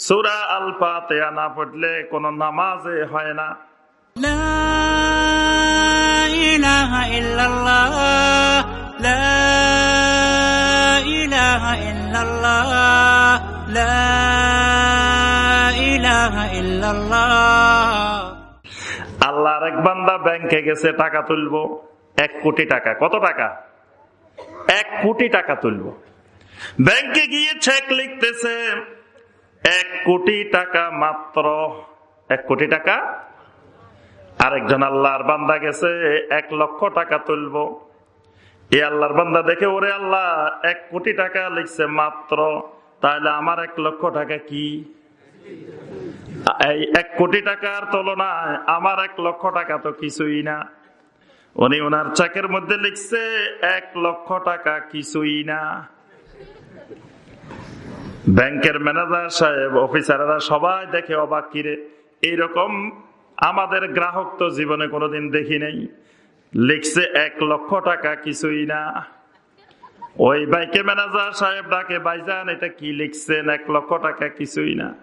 সুরা আল পাতেয়া না পড়লে কোন নামাজে হয় না। আল্লাহর এক বান্দা ব্যাংকে গেছে টাকা তুলবো। এক কোটি টাকা। কত টাকা? এক কোটি টাকা তুলব। ব্যাংকে গিয়ে চেক লিখতেছে এক কোটি টাকা মাত্র। এক কোটি টাকা? আরেকজন আল্লাহর বান্দা গেছে, এক লক্ষ টাকা তুলব। এ আল্লাহর বান্দা দেখে, ওরে আল্লাহ, এক কোটি টাকা লিখছে মাত্র, তাহলে আমার এক লক্ষ টাকা কি? এই এক কোটি টাকার তুলনায় আমার এক লক্ষ টাকা তো কিছুই না। উনি ওনার চেকের মধ্যে লিখছে, এক লক্ষ টাকা কিছুই না। ব্যাংকের ম্যানেজার সাহেব, অফিসাররা সবাই দেখে অবাক কিরে এইরকম আমাদের গ্রাহক তো জীবনে কোনোদিন দেখি নাই। লিখছে এক লক্ষ টাকা কিছুই না। ওই বাইকে ম্যানেজার সাহেব ডাকে বাইজান এটা কি লিখছেন? এক লক্ষ টাকা কিছুই না।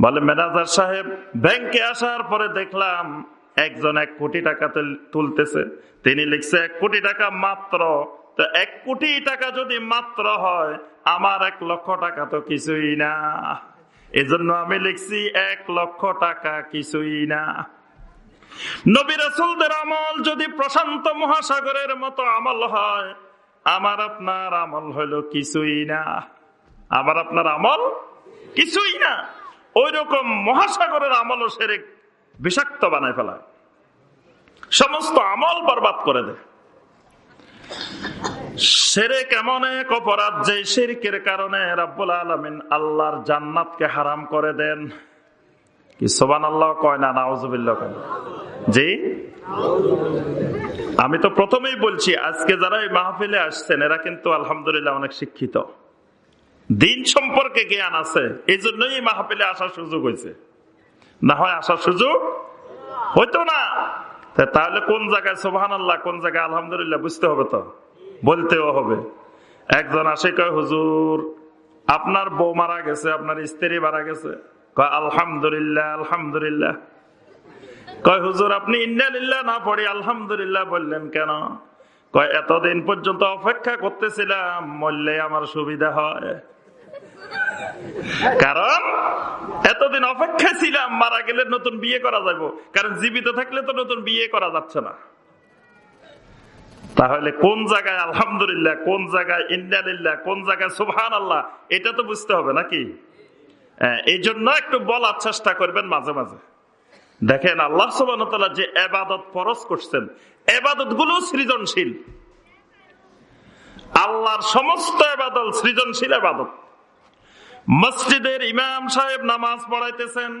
বলে ম্যানেজার সাহেব, ব্যাংকে আসার পরে দেখলাম একজন এক কোটি টাকা তুল- তুলতেছে। তিনি লিখছে, এক কোটি টাকা মাত্র। তো এক কোটি টাকা যদি মাত্র হয়, আমার এক লক্ষ টাকা তো কিছুই না। এজন্য আমি লিখছি, এক লক্ষ টাকা কিছুই না। নবী রাসূলদের আমল যদি প্রশান্ত মহাসাগরের মতো আমল হয়, আমার আপনার আমল হলো কিছুই না। আমার আপনার আমল কিছুই না। ওই রকম মহাসাগরের আমলও সেরে বিষাক্ত বানায় ফেলায়। সমস্ত আমল বরবাদ করে দেয়। সেরে কেমন এক অপরাধ যে শিরকের কারণে রাব্বুল আলমিন আল্লাহর জান্নাতকে হারাম করে দেন। আল্লাহ কয় না কয় আমি তো প্রথমেই বলছি, আজকে যারা এই মাহফিলে আসছেন, এরা কিন্তু আলহামদুলিল্লাহ অনেক শিক্ষিত। দিন সম্পর্কে জ্ঞান আছে এই জন্যই মাহফিলে আসার সুযোগ হয়েছে। না হয় আসার সুযোগ হইতো না। তাহলে কোন জায়গায় সোহান আল্লাহ কোন জায়গায় আলহামদুলিল্লাহ, বুঝতে হবে তো। বলতেও হবে। একজন আসে কয়, হুজুর, আপনার বউ মারা গেছে, আপনার স্ত্রী মারা গেছে। কয়, আলহামদুলিল্লাহ আলহামদুলিল্লাহ। কয়, হুজুর, আপনি ইন্ডিয়ালিল্লাহ না পড়ি আলহামদুলিল্লাহ বললেন কেন? কয়, এতদিন পর্যন্ত অপেক্ষা করতেছিলাম, মরলে আমার সুবিধা হয়। কারণ, এতদিন অপেক্ষা ছিলাম, মারা গেলে নতুন বিয়ে করা যাব কারণ জীবিত থাকলে তো নতুন বিয়ে করা যাচ্ছে না। তাহলে কোন জায়গায় আলহামদুলিল্লাহ কোন জায়গায় ইন্ডিয়ালিল্লাহ কোন জায়গায় সুবহান আল্লাহ এটা তো বুঝতে হবে নাকি? হ্যাঁ, এই জন্য একটু বলার চেষ্টা করবেন মাঝে মাঝে। দেখেন আল্লাহ সুবান যে এবাদত ফরজ করছেন এবাদতগুলো সৃজনশীল। আল্লাহর সমস্ত এবাদত সৃজনশীল এবাদত। মসজিদের ইমাম সাহেব নামাজ পড়াইতেছেন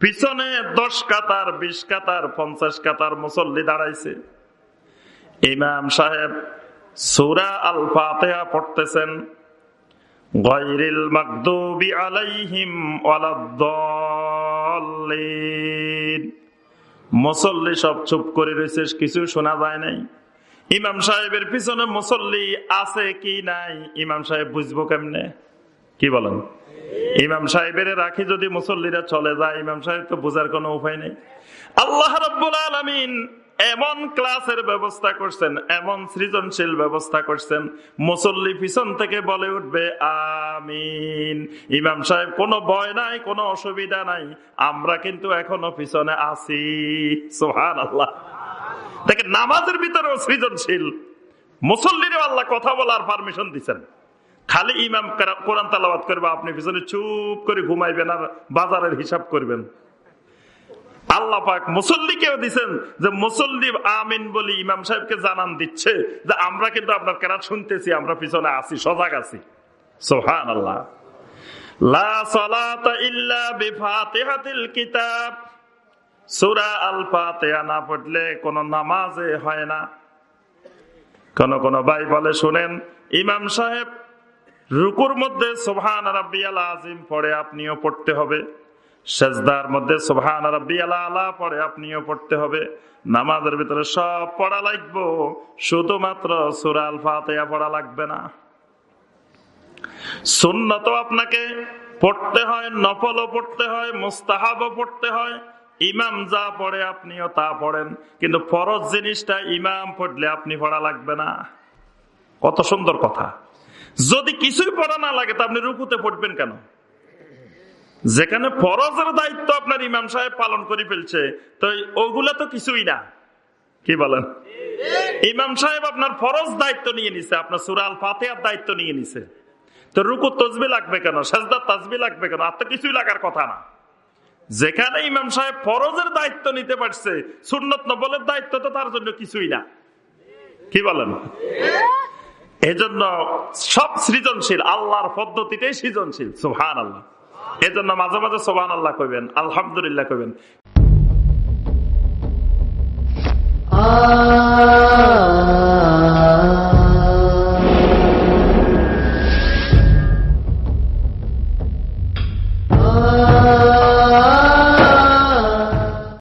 পিছনে দশ কাতার বিশ কাতার পঞ্চাশ কাতার মুসল্লি দাঁড়াইছে। ইমাম সাহেব সুরা আল ফাতেহা পড়তেছেন, গায়রিল মাগদুবি আলাইহিম ওয়ালাদ্দাল্লিন। মুসল্লি সব চুপ করে রয়েছে, কিছু শোনা যায় নাই। ইমাম সাহেবের পিছনে মুসল্লি আছে কি নাই, ইমাম সাহেব বুঝব কেমনে? কি বলেন? ইমাম সাহেবের রাখি যদি মুসল্লিরা চলে যায়, ইমাম সাহেব তো বোঝার কোনো উপায় নেই। আল্লাহ রব্বুল আলমিন এমন ক্লাসের ব্যবস্থা করছেন, এমন সৃজনশীল ব্যবস্থা করছেন, মুসল্লি পিছন থেকে বলে উঠবে, আমিন। ইমাম সাহেব, কোনো ভয় নাই, কোনো অসুবিধা নাই, আমরা কিন্তু এখনও পিছনে আছি। সোহান আল্লাহ দেখেন, নামাজের ভিতরেও সৃজনশীল। মুসল্লিরও আল্লাহ কথা বলার পারমিশন দিচ্ছেন খালি ইমাম করা- কোরআন তালাবাদ করবে, আপনি পিছনে চুপ করে ঘুমাইবেন আর বাজারের হিসাব করবেন। আল্লাহ পাক মুসল্লিকেও দিচ্ছেন যে মুসল্লি আমিন বলি ইমাম সাহেবকে জানান দিচ্ছে যে আমরা কিন্তু আপনার কেরাত শুনতেছি, আমরা পিছনে আছি, সজাগ আছি। সোহান আল্লাহ না পড়লে কোন নামাজে হয় না। কোন কোন ভাই বলে শুনেন, ইমাম সাহেব রুকুর মধ্যে সোহান রাব্বিয়াল পড়ে আপনিও পড়তে হবে। সেজদার মধ্যে সোহান রাব্বিয়াল আলা পড়ে আপনিও পড়তে হবে। নামাজের ভিতরে সব পড়া লাগবো, শুধুমাত্র সুরাল ফাতেয়া পড়া লাগবে না। সুন্নত আপনাকে পড়তে হয়, নফলও পড়তে হয়, মুস্তাহাবও পড়তে হয়। ইমাম যা পড়ে আপনিও তা পড়েন। কিন্তু ফরজ জিনিসটা ইমাম পড়লে আপনি পড়া লাগবে না। কত সুন্দর কথা। যদি কিছুই পড়া না লাগে, তা আপনি রুকুতে পড়বেন কেন? যেখানে ফরজের দায়িত্ব আপনার ইমাম সাহেব পালন করে ফেলছে, তো ওগুলা তো কিছুই না। কি বলেন? ইমাম সাহেব আপনার ফরজ দায়িত্ব নিয়ে নিছে, আপনার সুরাল ফাতেহার দায়িত্ব নিয়ে নিছে। তো রুকু তসবি লাগবে কেন? সাজদার তাজবি লাগবে কেন? আর তো কিছুই লাগার কথা না। যেখানে ইমাম সাহেব ফরজের দায়িত্ব নিতে পারছে, সুন্নত নবলের দায়িত্ব তো তার জন্য কিছুই না। কি বলেন? এজন্য সব সৃজনশীল, আল্লাহর পদ্ধতিটাই সৃজনশীল সুহান আল্লাহ এজন্য মাঝে মাঝে সোবান আল্লাহ কইবেন আলহামদুলিল্লাহ কইবেন। ah